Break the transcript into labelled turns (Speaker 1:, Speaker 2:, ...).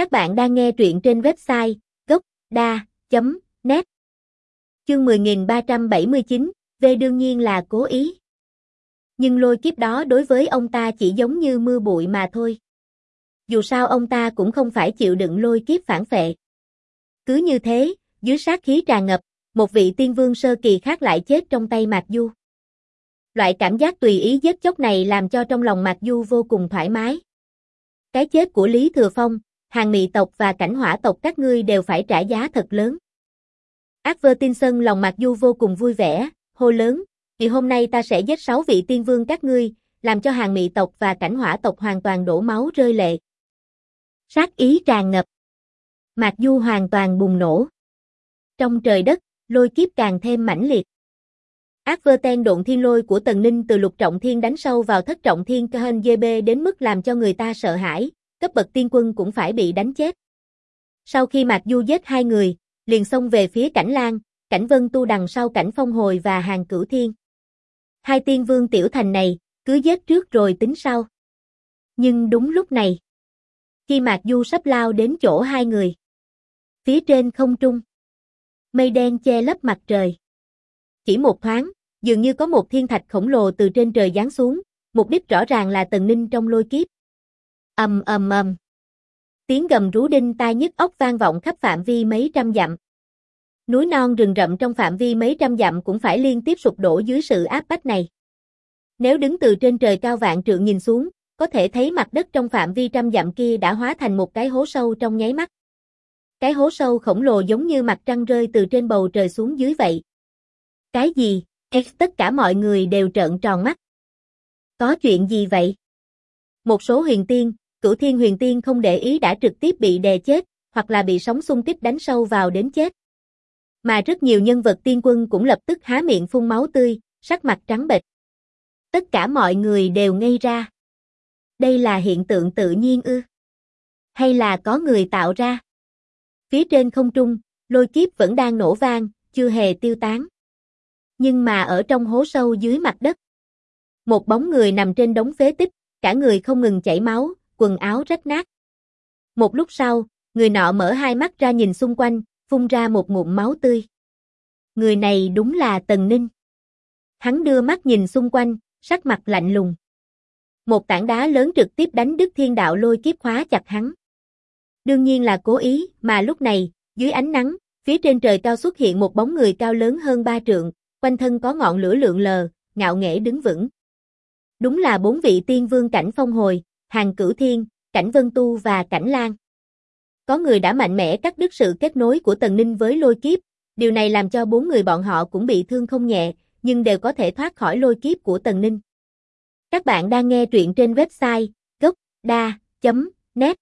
Speaker 1: Các bạn đang nghe truyện trên website gocda.net Chương 10379, về đương nhiên là cố ý. Nhưng lôi kiếp đó đối với ông ta chỉ giống như mưa bụi mà thôi. Dù sao ông ta cũng không phải chịu đựng lôi kiếp phản phệ. Cứ như thế, dưới sát khí tràn ngập, một vị tiên vương sơ kỳ khác lại chết trong tay Mạc Du. Loại cảm giác tùy ý giết chóc này làm cho trong lòng Mạc Du vô cùng thoải mái. Cái chết của Lý Thừa Phong, hàng mị tộc và cảnh hỏa tộc các ngươi đều phải trả giá thật lớn. Ác vơ tin sân lòng mặc Du vô cùng vui vẻ, hô lớn, vì hôm nay ta sẽ giết sáu vị tiên vương các ngươi, làm cho hàng mị tộc và cảnh hỏa tộc hoàn toàn đổ máu rơi lệ. Sát ý tràn ngập. Mạc Du hoàn toàn bùng nổ. Trong trời đất, lôi kiếp càng thêm mãnh liệt. Ác vơ ten độn thiên lôi của Tần Ninh từ lục trọng thiên đánh sâu vào thất trọng thiên Kehen GB đến mức làm cho người ta sợ hãi, cấp bậc tiên quân cũng phải bị đánh chết. Sau khi Mạc Du giết hai người, liền xông về phía cảnh Lan, cảnh Vân Tu đằng sau cảnh Phong Hồi và hàng cửu thiên. Hai tiên vương tiểu thành này, cứ giết trước rồi tính sau. Nhưng đúng lúc này, khi Mạc Du sắp lao đến chỗ hai người, phía trên không trung, mây đen che lấp mặt trời. Chỉ một thoáng, dường như có một thiên thạch khổng lồ từ trên trời giáng xuống, mục đích rõ ràng là Tần Ninh trong lôi kiếp. Ầm ầm ầm. Tiếng gầm rú đinh tai nhức óc vang vọng khắp phạm vi mấy trăm dặm. Núi non rừng rậm trong phạm vi mấy trăm dặm cũng phải liên tiếp sụp đổ dưới sự áp bách này. Nếu đứng từ trên trời cao vạn trượng nhìn xuống, có thể thấy mặt đất trong phạm vi trăm dặm kia đã hóa thành một cái hố sâu trong nháy mắt. Cái hố sâu khổng lồ giống như mặt trăng rơi từ trên bầu trời xuống dưới vậy. Cái gì? Tất cả mọi người đều trợn tròn mắt. Có chuyện gì vậy? Một số huyền tiên, cửu thiên huyền tiên không để ý đã trực tiếp bị đè chết, hoặc là bị sóng xung kích đánh sâu vào đến chết. Mà rất nhiều nhân vật tiên quân cũng lập tức há miệng phun máu tươi, sắc mặt trắng bệch. Tất cả mọi người đều ngây ra. Đây là hiện tượng tự nhiên ư? Hay là có người tạo ra? Phía trên không trung, lôi kiếp vẫn đang nổ vang, chưa hề tiêu tán. Nhưng mà ở trong hố sâu dưới mặt đất, một bóng người nằm trên đống phế tích, cả người không ngừng chảy máu, quần áo rách nát. Một lúc sau, người nọ mở hai mắt ra nhìn xung quanh, phun ra một ngụm máu tươi. Người này đúng là Tần Ninh. Hắn đưa mắt nhìn xung quanh, sắc mặt lạnh lùng. Một tảng đá lớn trực tiếp đánh đứt thiên đạo lôi kiếp khóa chặt hắn. Đương nhiên là cố ý, mà lúc này, dưới ánh nắng, phía trên trời cao xuất hiện một bóng người cao lớn hơn ba trượng, quanh thân có ngọn lửa lượng lờ, ngạo nghễ đứng vững. Đúng là bốn vị tiên vương cảnh phong hồi, hàng cửu thiên, cảnh vân tu và cảnh lan. Có người đã mạnh mẽ cắt đứt sự kết nối của Tần Ninh với lôi kiếp, điều này làm cho bốn người bọn họ cũng bị thương không nhẹ, nhưng đều có thể thoát khỏi lôi kiếp của Tần Ninh. Các bạn đang nghe truyện trên website gocda.net